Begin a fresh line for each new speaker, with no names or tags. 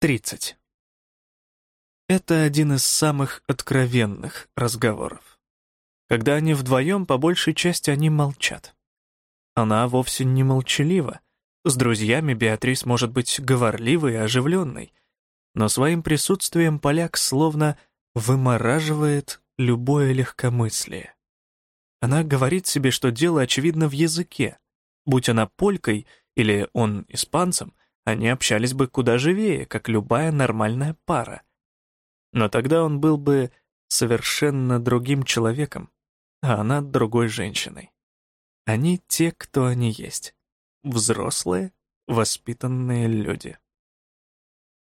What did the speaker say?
30. Это один из самых откровенных разговоров. Когда они вдвоем, по большей части они молчат. Она вовсе не молчалива. С друзьями Беатрис может быть говорливой и оживленной, но своим присутствием поляк словно вымораживает любое легкомыслие. Она говорит себе, что дело очевидно в языке. Будь она полькой или он испанцем, они общались бы куда живее, как любая нормальная пара. Но тогда он был бы совершенно другим человеком, а она другой женщиной. Они те, кто они есть. Взрослые, воспитанные люди.